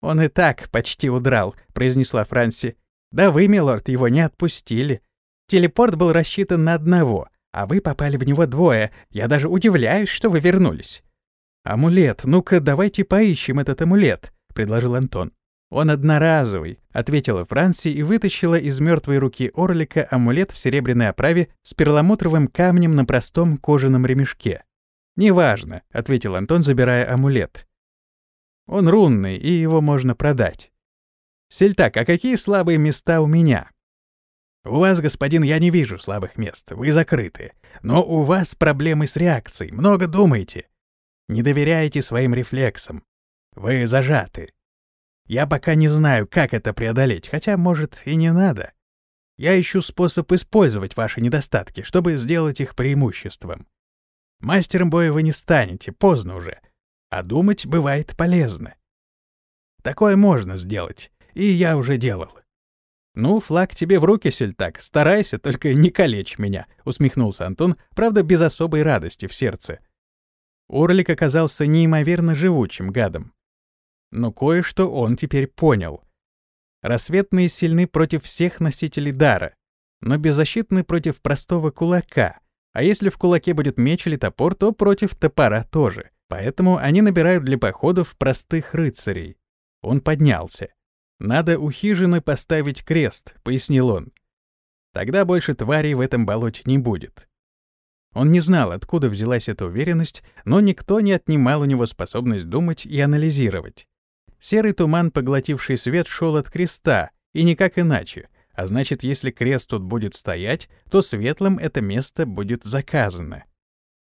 «Он и так почти удрал», — произнесла Франси. «Да вы, милорд, его не отпустили. Телепорт был рассчитан на одного, а вы попали в него двое. Я даже удивляюсь, что вы вернулись». «Амулет, ну-ка, давайте поищем этот амулет», — предложил Антон. «Он одноразовый», — ответила Франси и вытащила из мертвой руки Орлика амулет в серебряной оправе с перламутровым камнем на простом кожаном ремешке. «Неважно», — ответил Антон, забирая амулет. «Он рунный, и его можно продать». «Сельтак, а какие слабые места у меня?» «У вас, господин, я не вижу слабых мест, вы закрыты. Но у вас проблемы с реакцией, много думаете. Не доверяете своим рефлексам. Вы зажаты. Я пока не знаю, как это преодолеть, хотя, может, и не надо. Я ищу способ использовать ваши недостатки, чтобы сделать их преимуществом. Мастером боя вы не станете, поздно уже. А думать бывает полезно. Такое можно сделать, и я уже делал. «Ну, флаг тебе в руки, Сельтак, старайся, только не калечь меня», — усмехнулся Антон, правда, без особой радости в сердце. Орлик оказался неимоверно живучим гадом. Но кое-что он теперь понял. Рассветные сильны против всех носителей дара, но беззащитны против простого кулака, а если в кулаке будет меч или топор, то против топора тоже. Поэтому они набирают для походов простых рыцарей. Он поднялся. «Надо у хижины поставить крест», — пояснил он. «Тогда больше тварей в этом болоте не будет». Он не знал, откуда взялась эта уверенность, но никто не отнимал у него способность думать и анализировать. Серый туман, поглотивший свет, шел от креста, и никак иначе. А значит, если крест тут будет стоять, то светлым это место будет заказано.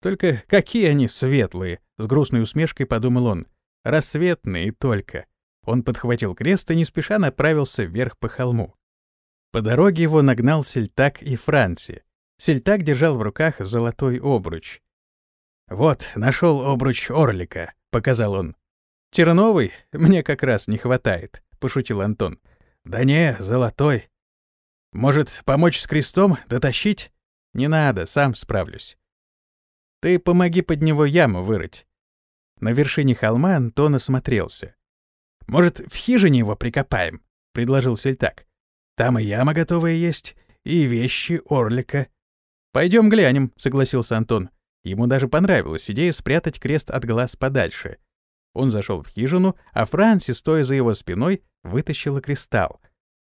Только какие они светлые, с грустной усмешкой подумал он. Рассветные только. Он подхватил крест и не спеша направился вверх по холму. По дороге его нагнал Сельтак и Франси. Сельтак держал в руках золотой обруч. «Вот, нашел обруч Орлика», — показал он. «Терновый мне как раз не хватает», — пошутил Антон. «Да не, золотой. Может, помочь с крестом, дотащить? Не надо, сам справлюсь. Ты помоги под него яму вырыть». На вершине холма Антон осмотрелся. «Может, в хижине его прикопаем?» — предложил Сельтак. «Там и яма готовая есть, и вещи Орлика». Пойдем глянем», — согласился Антон. Ему даже понравилась идея спрятать крест от глаз подальше. Он зашел в хижину, а Франси, стоя за его спиной, вытащила кристалл.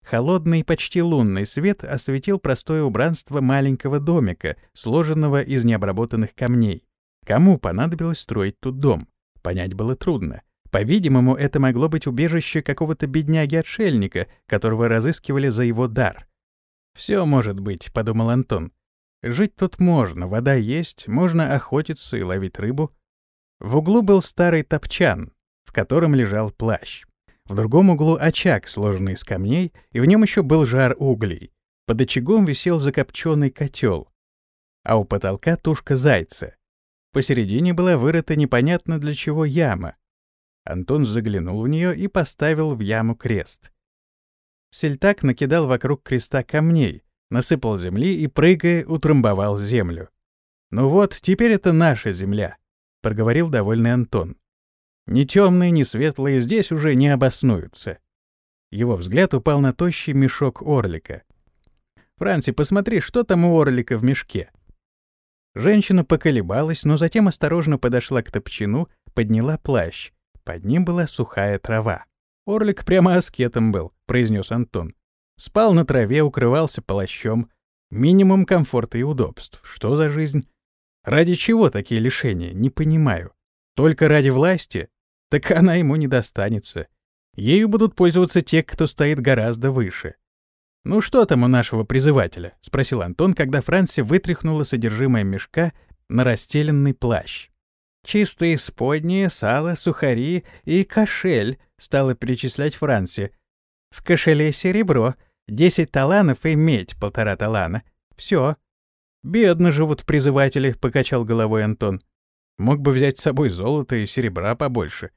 Холодный, почти лунный свет осветил простое убранство маленького домика, сложенного из необработанных камней. Кому понадобилось строить тут дом? Понять было трудно. По-видимому, это могло быть убежище какого-то бедняги-отшельника, которого разыскивали за его дар. «Все может быть», — подумал Антон. «Жить тут можно, вода есть, можно охотиться и ловить рыбу». В углу был старый топчан, в котором лежал плащ. В другом углу очаг, сложенный из камней, и в нем еще был жар углей. Под очагом висел закопченный котел, а у потолка тушка зайца. Посередине была вырыта непонятно для чего яма. Антон заглянул в нее и поставил в яму крест. Сельтак накидал вокруг креста камней, насыпал земли и, прыгая, утрамбовал землю. «Ну вот, теперь это наша земля», — проговорил довольный Антон. Ни темные, ни светлые здесь уже не обоснуются. Его взгляд упал на тощий мешок орлика. «Франси, посмотри, что там у орлика в мешке?» Женщина поколебалась, но затем осторожно подошла к топчину, подняла плащ. Под ним была сухая трава. «Орлик прямо аскетом был», — произнес Антон. Спал на траве, укрывался плащом. Минимум комфорта и удобств. Что за жизнь? Ради чего такие лишения? Не понимаю. Только ради власти? так она ему не достанется. Ею будут пользоваться те, кто стоит гораздо выше. «Ну что там у нашего призывателя?» — спросил Антон, когда Франси вытряхнула содержимое мешка на расстеленный плащ. «Чистые сподние, сало, сухари и кошель», — стала перечислять Франси. «В кошеле серебро, десять таланов и медь полтора талана. Все. «Бедно живут призыватели», — покачал головой Антон. «Мог бы взять с собой золото и серебра побольше.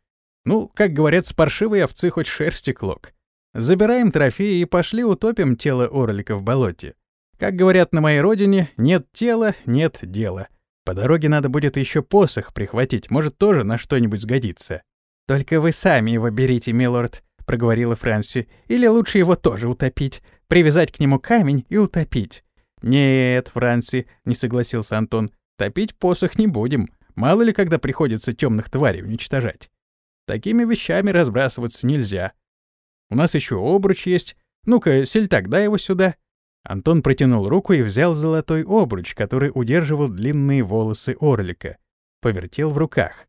Ну, как говорят, с паршивой овцы хоть шерсти клок. Забираем трофеи и пошли утопим тело орлика в болоте. Как говорят на моей родине, нет тела, нет дела. По дороге надо будет еще посох прихватить, может, тоже на что-нибудь сгодится. «Только вы сами его берите, милорд», — проговорила Франси. «Или лучше его тоже утопить, привязать к нему камень и утопить». «Нет, Франси», — не согласился Антон, — «топить посох не будем. Мало ли, когда приходится темных тварей уничтожать». Такими вещами разбрасываться нельзя. У нас еще обруч есть. Ну-ка, сельтак, дай его сюда». Антон протянул руку и взял золотой обруч, который удерживал длинные волосы орлика. Повертел в руках.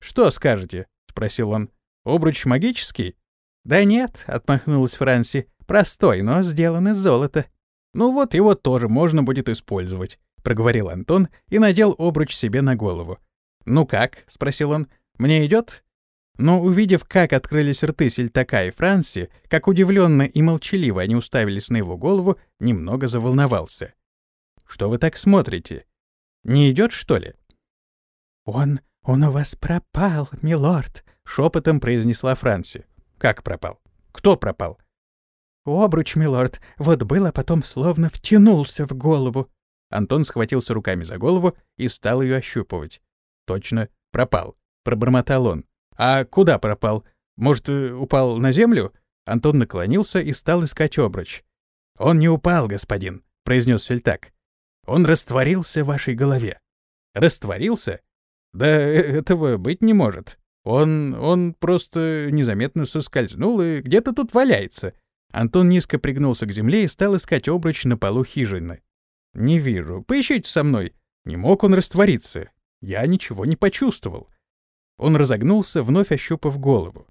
«Что скажете?» — спросил он. «Обруч магический?» «Да нет», — отмахнулась Франси. «Простой, но сделан из золота». «Ну вот его тоже можно будет использовать», — проговорил Антон и надел обруч себе на голову. «Ну как?» — спросил он. «Мне идет? Но увидев, как открылись рты Сельтака и Франси, как удивленно и молчаливо они уставились на его голову, немного заволновался. «Что вы так смотрите? Не идет, что ли?» «Он... он у вас пропал, милорд», — шепотом произнесла Франси. «Как пропал? Кто пропал?» «Обруч, милорд, вот был, а потом словно втянулся в голову». Антон схватился руками за голову и стал ее ощупывать. «Точно, пропал», — пробормотал он. «А куда пропал? Может, упал на землю?» Антон наклонился и стал искать обруч. «Он не упал, господин», — произнес Сельтак. «Он растворился в вашей голове». «Растворился? Да этого быть не может. Он... он просто незаметно соскользнул и где-то тут валяется». Антон низко пригнулся к земле и стал искать обруч на полу хижины. «Не вижу. Поищите со мной. Не мог он раствориться. Я ничего не почувствовал. Он разогнулся, вновь ощупав голову.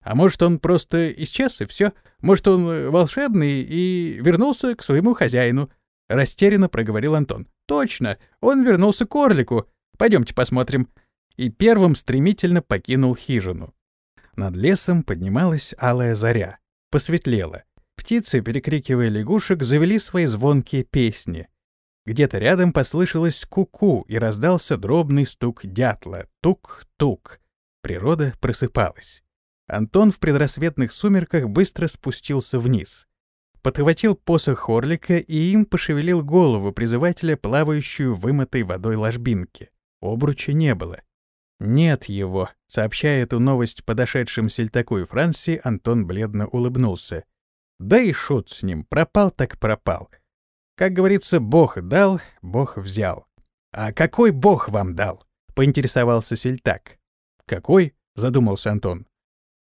А может, он просто исчез и все? Может, он э, волшебный и вернулся к своему хозяину? Растерянно проговорил Антон. Точно, он вернулся к Орлику. Пойдемте посмотрим. И первым стремительно покинул хижину. Над лесом поднималась алая заря. Посветлело. Птицы, перекрикивая лягушек, завели свои звонкие песни. Где-то рядом послышалось ку-ку и раздался дробный стук дятла. Тук-тук. Природа просыпалась. Антон в предрассветных сумерках быстро спустился вниз. Подхватил посох Хорлика и им пошевелил голову призывателя, плавающую вымытой водой ложбинки. Обруча не было. «Нет его», — сообщая эту новость подошедшим Сельтаку и Франции, Антон бледно улыбнулся. «Да и шут с ним, пропал так пропал. Как говорится, Бог дал, Бог взял. А какой Бог вам дал? поинтересовался Сельтак. Какой? задумался Антон.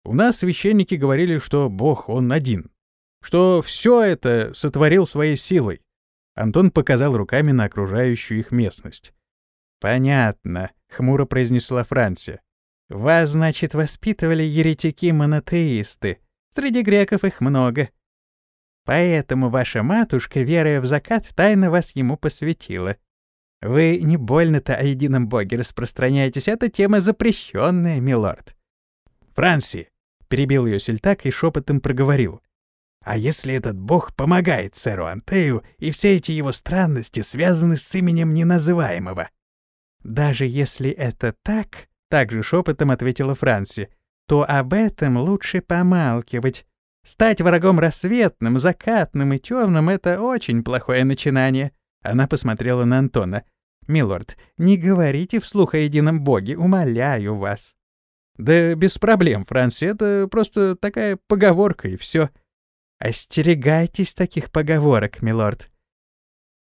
У нас священники говорили, что Бог он один, что все это сотворил своей силой. Антон показал руками на окружающую их местность. Понятно, хмуро произнесла Франция. Вас, значит, воспитывали еретики-монотеисты. Среди греков их много. Поэтому ваша матушка, веруя в закат, тайно вас ему посвятила. Вы не больно-то о едином боге распространяетесь, это тема запрещенная, милорд. Франси, перебил ее сельтак и шепотом проговорил. А если этот бог помогает сэру Антею, и все эти его странности связаны с именем неназываемого? Даже если это так, также шепотом ответила Франси, то об этом лучше помалкивать. Стать врагом рассветным, закатным и темным — это очень плохое начинание. Она посмотрела на Антона. «Милорд, не говорите вслух о едином боге, умоляю вас». «Да без проблем, Франси, это просто такая поговорка и все. «Остерегайтесь таких поговорок, милорд».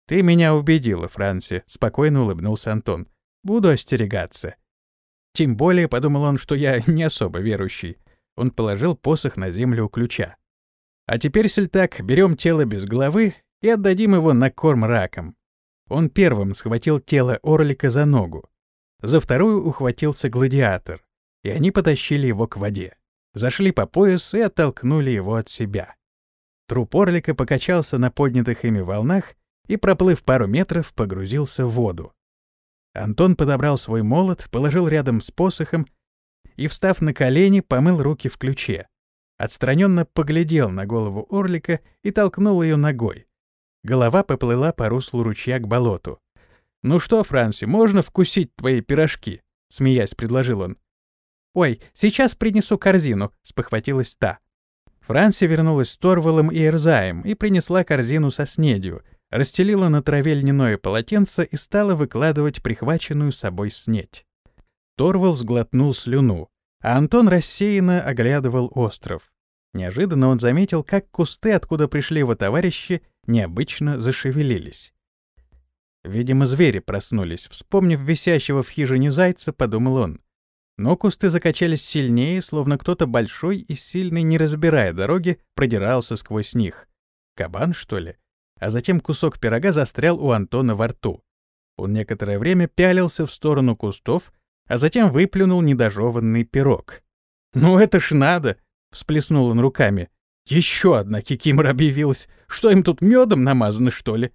«Ты меня убедила, Франси», — спокойно улыбнулся Антон. «Буду остерегаться». Тем более, подумал он, что я не особо верующий. Он положил посох на землю у ключа. А теперь, Сельтак, берем тело без головы и отдадим его на корм ракам. Он первым схватил тело орлика за ногу. За вторую ухватился гладиатор, и они потащили его к воде. Зашли по пояс и оттолкнули его от себя. Труп орлика покачался на поднятых ими волнах и, проплыв пару метров, погрузился в воду. Антон подобрал свой молот, положил рядом с посохом и, встав на колени, помыл руки в ключе. Отстраненно поглядел на голову орлика и толкнул ее ногой. Голова поплыла по руслу ручья к болоту. «Ну что, Франси, можно вкусить твои пирожки?» — смеясь предложил он. «Ой, сейчас принесу корзину», — спохватилась та. Франси вернулась с Торвалом и Эрзаем и принесла корзину со снедью, расстелила на траве льняное полотенце и стала выкладывать прихваченную собой снедь. Торвал сглотнул слюну, а Антон рассеянно оглядывал остров. Неожиданно он заметил, как кусты, откуда пришли его товарищи, необычно зашевелились. Видимо, звери проснулись. Вспомнив висящего в хижине зайца, подумал он. Но кусты закачались сильнее, словно кто-то большой и сильный, не разбирая дороги, продирался сквозь них. Кабан, что ли? А затем кусок пирога застрял у Антона во рту. Он некоторое время пялился в сторону кустов, а затем выплюнул недожеванный пирог. «Ну это ж надо!» — всплеснул он руками. «Еще одна кикимора объявилась! Что им тут медом намазано, что ли?»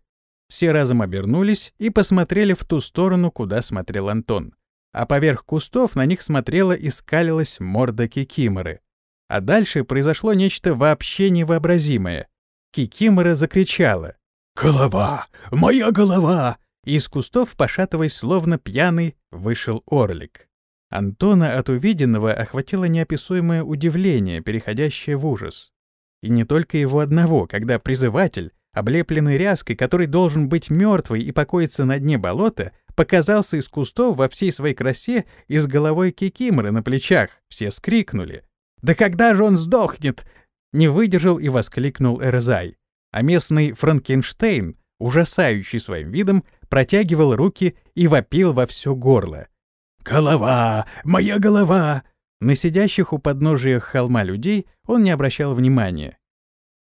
Все разом обернулись и посмотрели в ту сторону, куда смотрел Антон. А поверх кустов на них смотрела и скалилась морда кикиморы. А дальше произошло нечто вообще невообразимое. Кикимора закричала. «Голова! Моя голова!» Из кустов, пошатываясь словно пьяный, вышел орлик. Антона от увиденного охватило неописуемое удивление, переходящее в ужас. И не только его одного, когда призыватель, облепленный ряской, который должен быть мертвый и покоиться на дне болота, показался из кустов во всей своей красе и с головой кикиморы на плечах. Все скрикнули. «Да когда же он сдохнет?» Не выдержал и воскликнул Эрзай. А местный Франкенштейн, ужасающий своим видом, протягивал руки и вопил во все горло. «Голова! Моя голова!» На сидящих у подножия холма людей он не обращал внимания.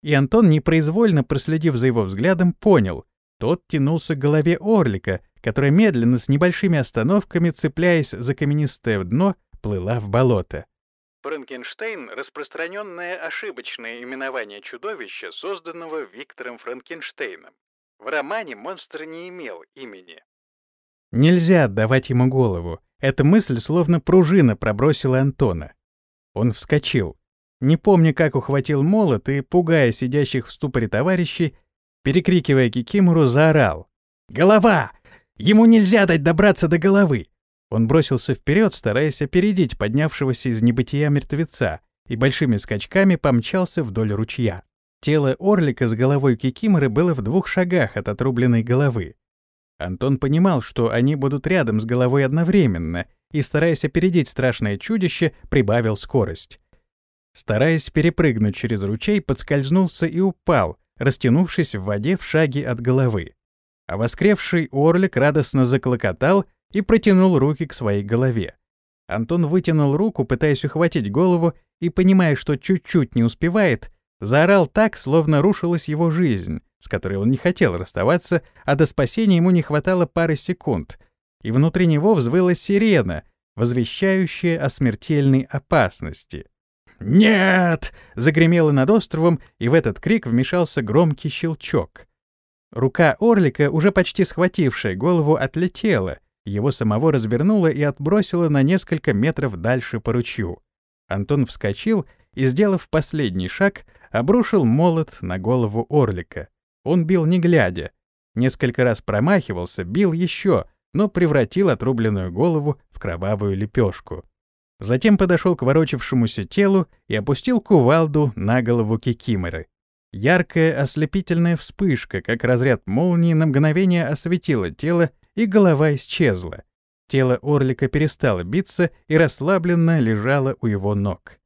И Антон, непроизвольно проследив за его взглядом, понял — тот тянулся к голове орлика, которая медленно, с небольшими остановками, цепляясь за каменистое дно, плыла в болото. Франкенштейн — распространенное ошибочное именование чудовища, созданного Виктором Франкенштейном. В романе монстр не имел имени. Нельзя отдавать ему голову. Эта мысль словно пружина пробросила Антона. Он вскочил. Не помня, как ухватил молот и, пугая сидящих в ступоре товарищей, перекрикивая Кикимору, заорал. «Голова! Ему нельзя дать добраться до головы!» Он бросился вперед, стараясь опередить поднявшегося из небытия мертвеца, и большими скачками помчался вдоль ручья. Тело орлика с головой Кикиморы было в двух шагах от отрубленной головы. Антон понимал, что они будут рядом с головой одновременно, и, стараясь опередить страшное чудище, прибавил скорость. Стараясь перепрыгнуть через ручей, подскользнулся и упал, растянувшись в воде в шаге от головы. А воскревший орлик радостно заклокотал и протянул руки к своей голове. Антон вытянул руку, пытаясь ухватить голову, и, понимая, что чуть-чуть не успевает, заорал так, словно рушилась его жизнь, с которой он не хотел расставаться, а до спасения ему не хватало пары секунд, и внутри него взвыла сирена, возвещающая о смертельной опасности. «Нет!» — загремело над островом, и в этот крик вмешался громкий щелчок. Рука Орлика, уже почти схватившая голову, отлетела, его самого развернуло и отбросило на несколько метров дальше по ручью. Антон вскочил и, сделав последний шаг, обрушил молот на голову Орлика. Он бил не глядя. Несколько раз промахивался, бил еще, но превратил отрубленную голову в кровавую лепешку. Затем подошел к ворочавшемуся телу и опустил кувалду на голову Кикиморы. Яркая ослепительная вспышка, как разряд молнии, на мгновение осветила тело и голова исчезла. Тело орлика перестало биться и расслабленно лежало у его ног.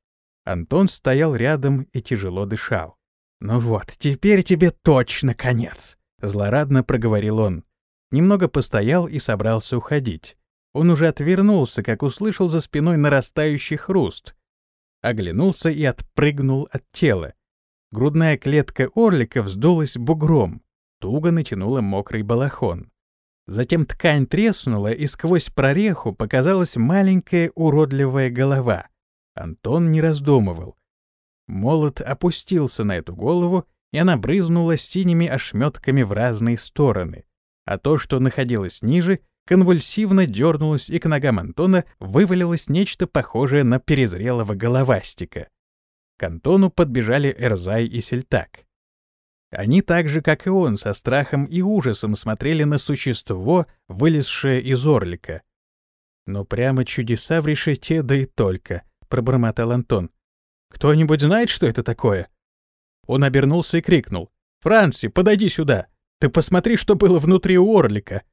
Антон стоял рядом и тяжело дышал. «Ну вот, теперь тебе точно конец!» — злорадно проговорил он. Немного постоял и собрался уходить. Он уже отвернулся, как услышал за спиной нарастающий хруст. Оглянулся и отпрыгнул от тела. Грудная клетка орлика вздулась бугром, туго натянула мокрый балахон. Затем ткань треснула, и сквозь прореху показалась маленькая уродливая голова. Антон не раздумывал. Молот опустился на эту голову, и она брызнула синими ошметками в разные стороны. А то, что находилось ниже, конвульсивно дернулось, и к ногам Антона вывалилось нечто похожее на перезрелого головастика. К Антону подбежали Эрзай и Сельтак. Они так же, как и он, со страхом и ужасом смотрели на существо, вылезшее из орлика. «Но прямо чудеса в решете, да и только», — пробормотал Антон. «Кто-нибудь знает, что это такое?» Он обернулся и крикнул. «Франси, подойди сюда! Ты посмотри, что было внутри у орлика!